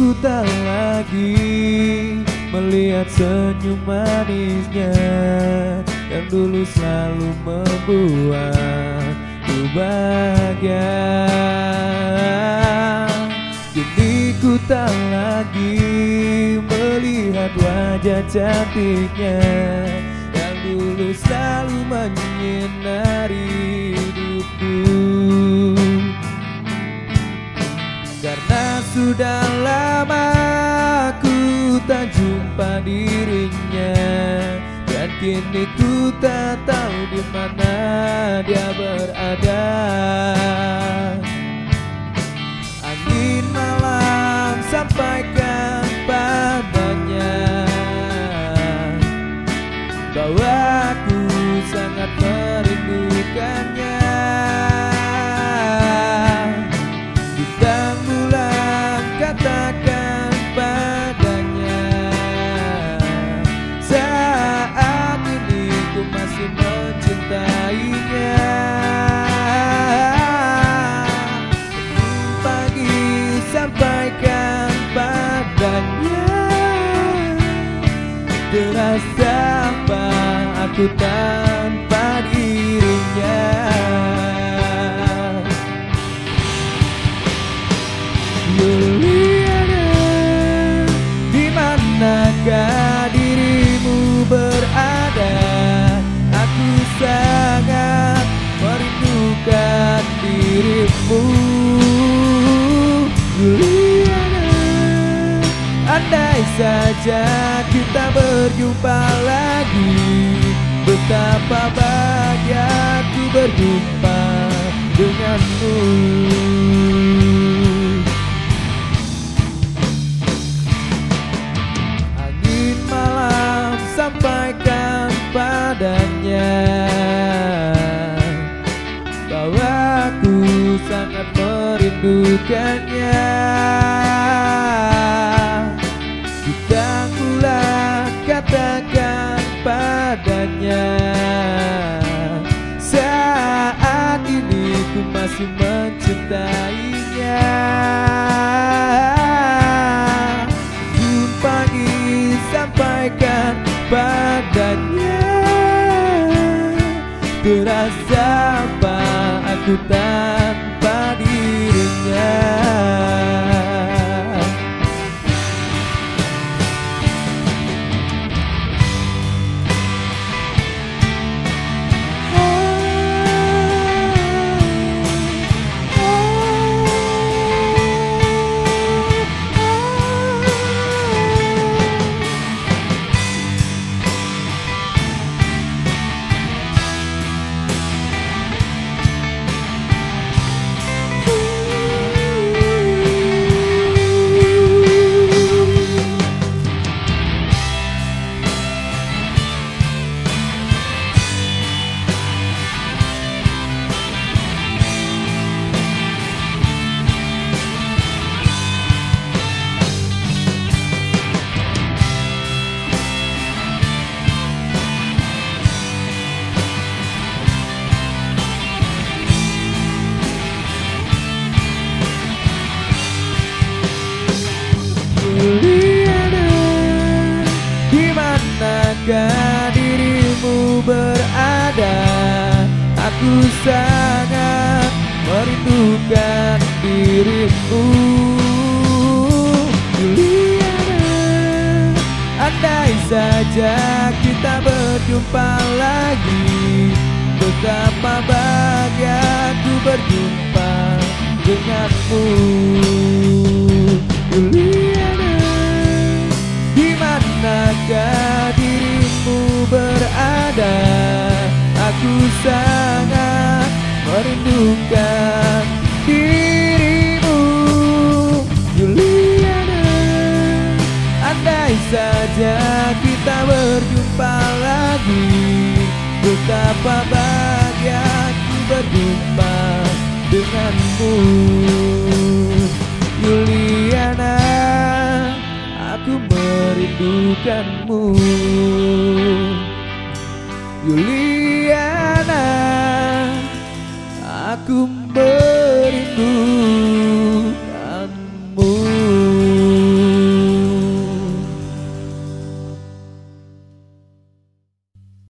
Ku tak lagi melihat senyum manisnya Yang dulu selalu membuat ku bahagia. Kini ku tak lagi melihat wajah cantiknya Yang dulu selalu menyinari Karena sudah lama ku tak jumpa dirinya Dan kini ku tak tahu di mana dia berada. Angin malam sampaikan padanya Bahwa aku sangat merindukannya aku tanpa dirinya. Juliana di manakah dirimu berada? Aku sangat merindukan dirimu. Juliana Andai saja kita berjumpa lagi berjumpa denganmu. Angin malam sampaikan padanya Bahwa aku sangat merindukannya Terasa apa aku tanpa Juliana Di manakah dirimu berada? Aku sangat merindukan dirimu. Juliana Andai saja kita berjumpa lagi Betapa bahagia aku berjumpa denganmu. Juliana merindukan dirimu Juliana Andai saja kita berjumpa lagi Betapa bahagia aku berjumpa denganmu. Juliana Aku merindukanmu. Juliana Aku merindukanmu